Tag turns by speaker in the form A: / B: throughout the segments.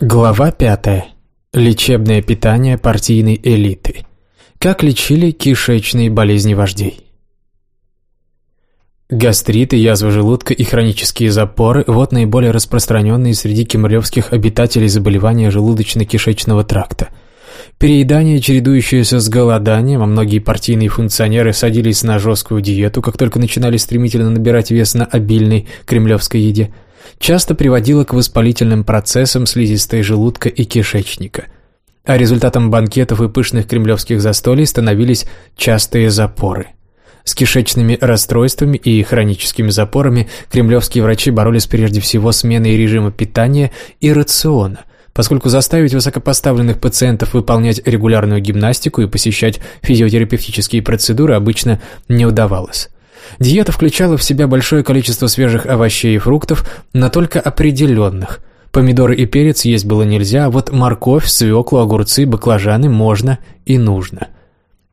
A: Глава 5. Лечебное питание партийной элиты. Как лечили кишечные болезни вождей. Гастриты, язва желудка и хронические запоры – вот наиболее распространенные среди кемлевских обитателей заболевания желудочно-кишечного тракта. Переедание, чередующееся с голоданием, а многие партийные функционеры садились на жесткую диету, как только начинали стремительно набирать вес на обильной кремлевской еде – часто приводило к воспалительным процессам слизистой желудка и кишечника. А результатом банкетов и пышных кремлевских застолий становились частые запоры. С кишечными расстройствами и хроническими запорами кремлевские врачи боролись прежде всего сменой режима питания и рациона, поскольку заставить высокопоставленных пациентов выполнять регулярную гимнастику и посещать физиотерапевтические процедуры обычно не удавалось. Диета включала в себя большое количество свежих овощей и фруктов, но только определенных. Помидоры и перец есть было нельзя, а вот морковь, свеклу, огурцы, баклажаны можно и нужно.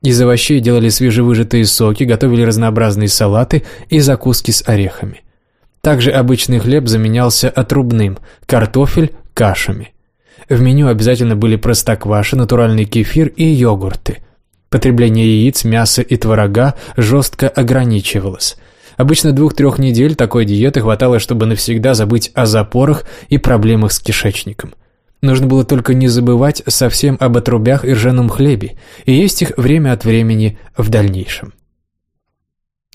A: Из овощей делали свежевыжатые соки, готовили разнообразные салаты и закуски с орехами. Также обычный хлеб заменялся отрубным, картофель – кашами. В меню обязательно были простокваша, натуральный кефир и йогурты. Потребление яиц, мяса и творога жестко ограничивалось. Обычно двух-трех недель такой диеты хватало, чтобы навсегда забыть о запорах и проблемах с кишечником. Нужно было только не забывать совсем об отрубях и ржаном хлебе и есть их время от времени в дальнейшем.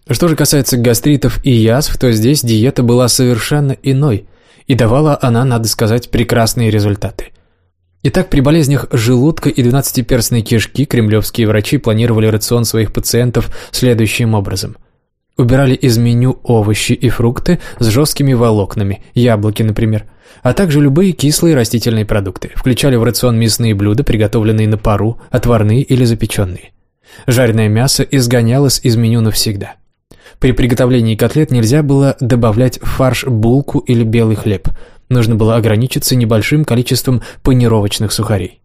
A: Что же касается гастритов и язв, то здесь диета была совершенно иной, и давала она, надо сказать, прекрасные результаты – Итак, при болезнях желудка и двенадцатиперстной кишки кремлевские врачи планировали рацион своих пациентов следующим образом. Убирали из меню овощи и фрукты с жесткими волокнами, яблоки, например, а также любые кислые растительные продукты. Включали в рацион мясные блюда, приготовленные на пару, отварные или запеченные. Жареное мясо изгонялось из меню навсегда. При приготовлении котлет нельзя было добавлять в фарш булку или белый хлеб – Нужно было ограничиться небольшим количеством панировочных сухарей.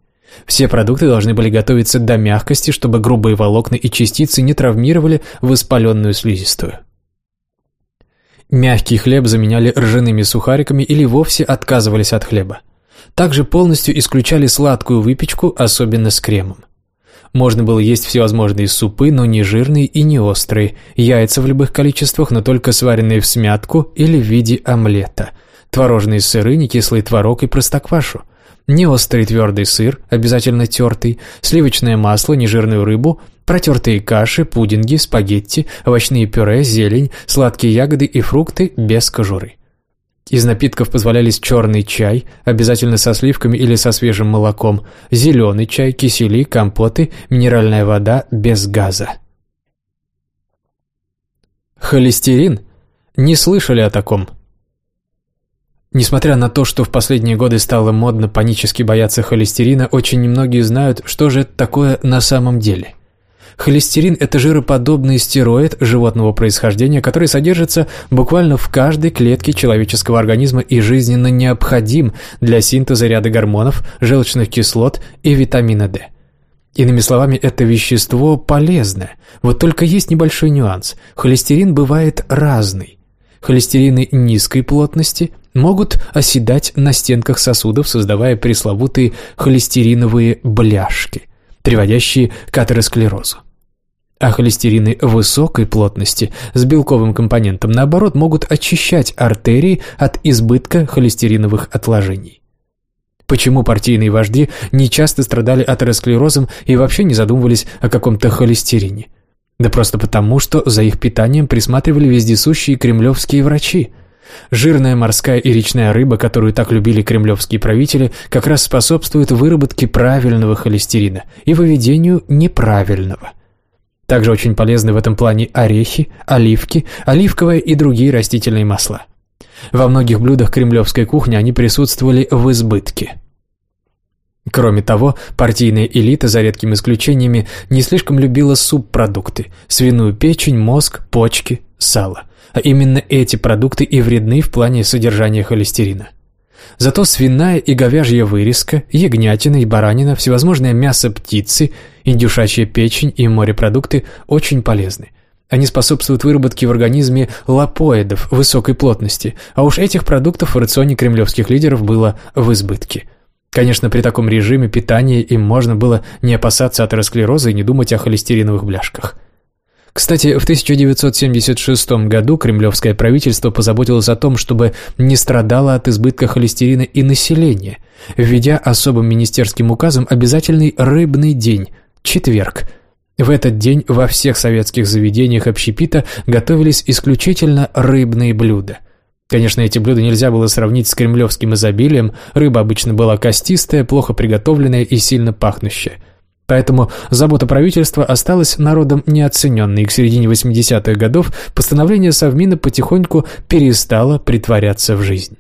A: Все продукты должны были готовиться до мягкости, чтобы грубые волокна и частицы не травмировали воспаленную слизистую. Мягкий хлеб заменяли ржаными сухариками или вовсе отказывались от хлеба. Также полностью исключали сладкую выпечку, особенно с кремом. Можно было есть всевозможные супы, но не жирные и не острые, яйца в любых количествах, но только сваренные в смятку или в виде омлета – творожные сыры, некислый творог и простоквашу. Не острый твердый сыр, обязательно тертый, сливочное масло, нежирную рыбу, протертые каши, пудинги, спагетти, овощные пюре, зелень, сладкие ягоды и фрукты без кожуры. Из напитков позволялись черный чай, обязательно со сливками или со свежим молоком, зеленый чай, кисели, компоты, минеральная вода без газа. Холестерин? Не слышали о таком? Несмотря на то, что в последние годы стало модно панически бояться холестерина, очень немногие знают, что же это такое на самом деле. Холестерин – это жироподобный стероид животного происхождения, который содержится буквально в каждой клетке человеческого организма и жизненно необходим для синтеза ряда гормонов, желчных кислот и витамина D. Иными словами, это вещество полезное. Вот только есть небольшой нюанс. Холестерин бывает разный. Холестерины низкой плотности – могут оседать на стенках сосудов, создавая пресловутые холестериновые бляшки, приводящие к атеросклерозу. А холестерины высокой плотности с белковым компонентом, наоборот, могут очищать артерии от избытка холестериновых отложений. Почему партийные вожди не часто страдали атеросклерозом и вообще не задумывались о каком-то холестерине? Да просто потому, что за их питанием присматривали вездесущие кремлевские врачи – Жирная морская и речная рыба, которую так любили кремлевские правители, как раз способствует выработке правильного холестерина и выведению неправильного. Также очень полезны в этом плане орехи, оливки, оливковое и другие растительные масла. Во многих блюдах кремлевской кухни они присутствовали в избытке. Кроме того, партийная элита, за редкими исключениями, не слишком любила субпродукты – свиную печень, мозг, почки, сало – а именно эти продукты и вредны в плане содержания холестерина. Зато свиная и говяжья вырезка, ягнятина и баранина, всевозможное мясо птицы, индюшачья печень и морепродукты очень полезны. Они способствуют выработке в организме лапоидов высокой плотности, а уж этих продуктов в рационе кремлевских лидеров было в избытке. Конечно, при таком режиме питания им можно было не опасаться атеросклероза и не думать о холестериновых бляшках. Кстати, в 1976 году кремлевское правительство позаботилось о том, чтобы не страдало от избытка холестерина и население, введя особым министерским указом обязательный рыбный день – четверг. В этот день во всех советских заведениях общепита готовились исключительно рыбные блюда. Конечно, эти блюда нельзя было сравнить с кремлевским изобилием, рыба обычно была костистая, плохо приготовленная и сильно пахнущая – Поэтому забота правительства осталась народом неоцененной, и к середине 80-х годов постановление Совмина потихоньку перестало притворяться в жизнь.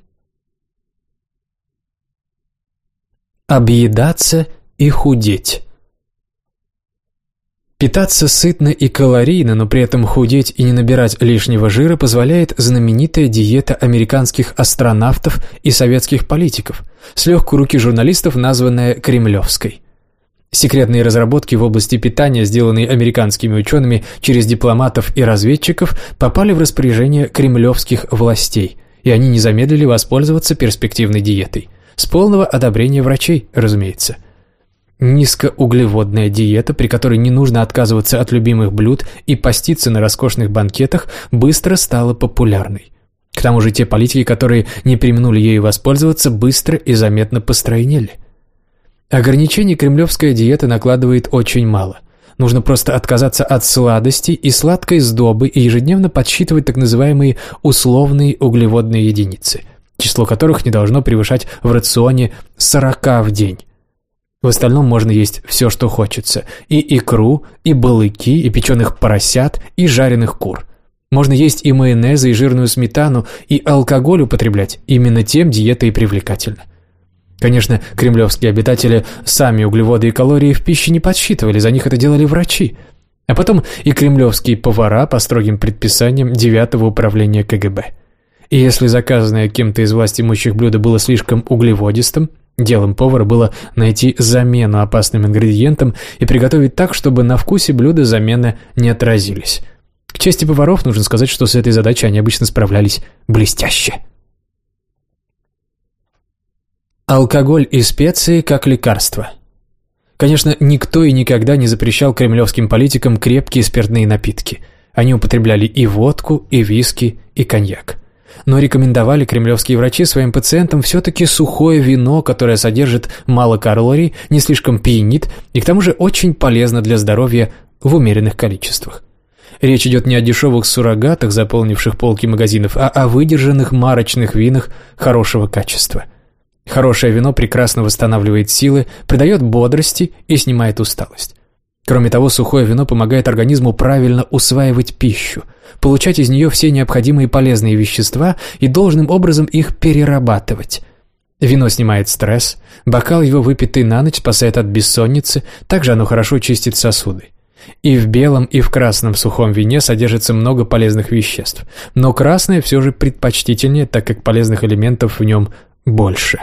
A: Объедаться и худеть Питаться сытно и калорийно, но при этом худеть и не набирать лишнего жира позволяет знаменитая диета американских астронавтов и советских политиков, с легкой руки журналистов, названная «кремлевской». Секретные разработки в области питания, сделанные американскими учеными через дипломатов и разведчиков, попали в распоряжение кремлевских властей, и они не замедлили воспользоваться перспективной диетой. С полного одобрения врачей, разумеется. Низкоуглеводная диета, при которой не нужно отказываться от любимых блюд и поститься на роскошных банкетах, быстро стала популярной. К тому же те политики, которые не применули ею воспользоваться, быстро и заметно постройнели – Ограничений кремлевская диета накладывает очень мало. Нужно просто отказаться от сладостей и сладкой сдобы и ежедневно подсчитывать так называемые условные углеводные единицы, число которых не должно превышать в рационе 40 в день. В остальном можно есть все, что хочется. И икру, и балыки, и печеных поросят, и жареных кур. Можно есть и майонезы, и жирную сметану, и алкоголь употреблять. Именно тем диета и привлекательна. Конечно, кремлевские обитатели сами углеводы и калории в пище не подсчитывали, за них это делали врачи. А потом и кремлевские повара по строгим предписаниям девятого управления КГБ. И если заказанное кем-то из власти имущих блюдо было слишком углеводистым, делом повара было найти замену опасным ингредиентам и приготовить так, чтобы на вкусе блюда замены не отразились. К чести поваров нужно сказать, что с этой задачей они обычно справлялись блестяще. Алкоголь и специи как лекарство. Конечно, никто и никогда не запрещал кремлевским политикам крепкие спиртные напитки. Они употребляли и водку, и виски, и коньяк. Но рекомендовали кремлевские врачи своим пациентам все-таки сухое вино, которое содержит мало калорий, не слишком пьянит и к тому же очень полезно для здоровья в умеренных количествах. Речь идет не о дешевых суррогатах, заполнивших полки магазинов, а о выдержанных марочных винах хорошего качества – Хорошее вино прекрасно восстанавливает силы, придает бодрости и снимает усталость. Кроме того, сухое вино помогает организму правильно усваивать пищу, получать из нее все необходимые полезные вещества и должным образом их перерабатывать. Вино снимает стресс, бокал его выпитый на ночь спасает от бессонницы, также оно хорошо чистит сосуды. И в белом, и в красном сухом вине содержится много полезных веществ, но красное все же предпочтительнее, так как полезных элементов в нем больше.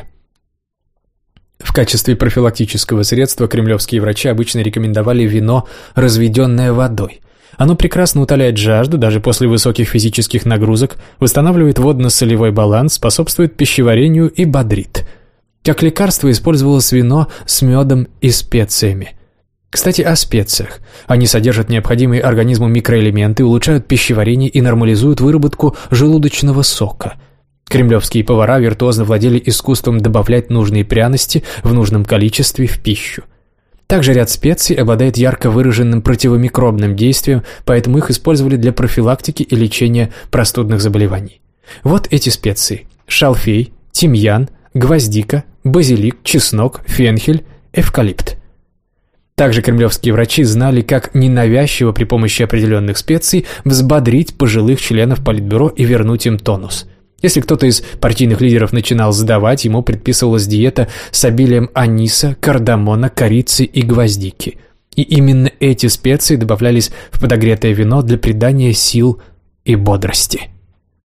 A: В качестве профилактического средства кремлевские врачи обычно рекомендовали вино, разведенное водой. Оно прекрасно утоляет жажду даже после высоких физических нагрузок, восстанавливает водно-солевой баланс, способствует пищеварению и бодрит. Как лекарство использовалось вино с медом и специями. Кстати, о специях. Они содержат необходимые организму микроэлементы, улучшают пищеварение и нормализуют выработку желудочного сока – Кремлевские повара виртуозно владели искусством добавлять нужные пряности в нужном количестве в пищу. Также ряд специй обладает ярко выраженным противомикробным действием, поэтому их использовали для профилактики и лечения простудных заболеваний. Вот эти специи – шалфей, тимьян, гвоздика, базилик, чеснок, фенхель, эвкалипт. Также кремлевские врачи знали, как ненавязчиво при помощи определенных специй взбодрить пожилых членов политбюро и вернуть им тонус – если кто-то из партийных лидеров начинал сдавать, ему предписывалась диета с обилием аниса, кардамона, корицы и гвоздики. И именно эти специи добавлялись в подогретое вино для придания сил и бодрости.